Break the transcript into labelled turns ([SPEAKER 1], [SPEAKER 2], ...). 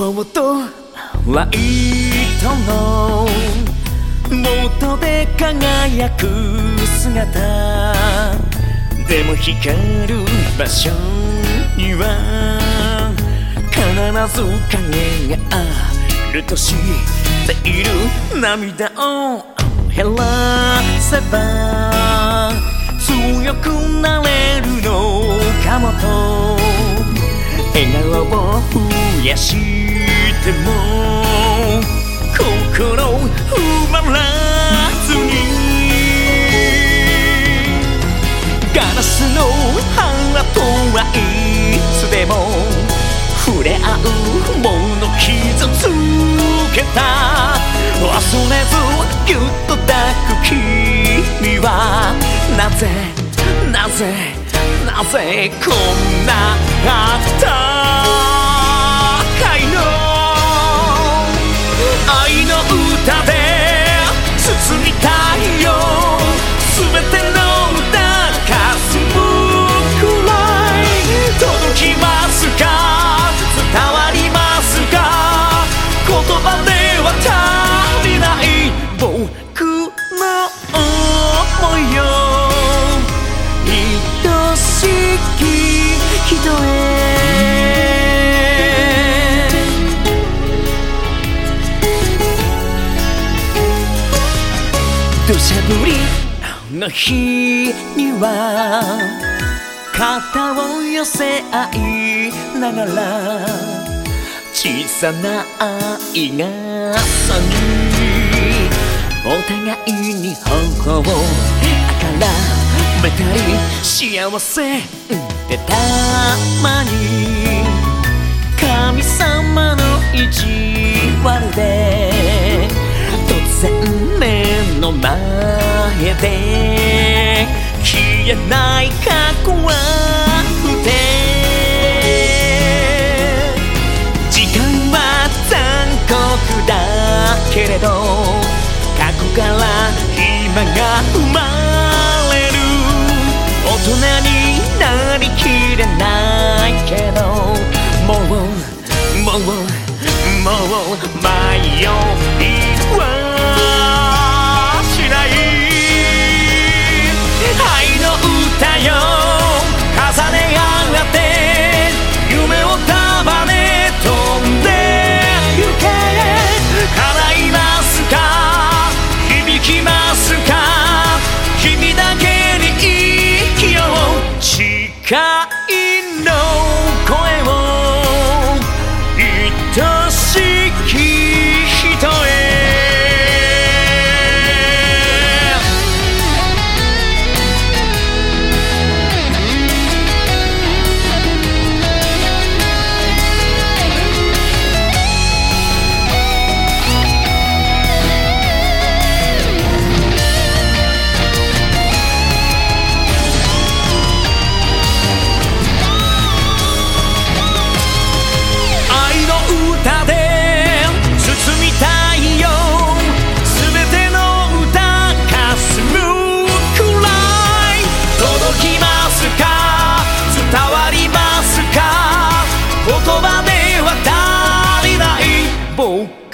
[SPEAKER 1] ポートライトの元で輝く姿でも光る場所には必ず影があると知っている涙を減らせば強くなれる。のかもと笑顔を増やしても心埋まらずにガラスの腹とはいつでも触れ合うもの傷つけた。忘れずぎゅっと抱く君は。なぜなぜなぜこんな土砂降りの日には肩を寄せ合いながら小さな愛がさにお互いに頬をあからめたり幸せでたまにで消えない過去は不定時間は残酷だけれど過去から今が生まれる。大人になりきれないけどもうもうもう迷いは足りない。僕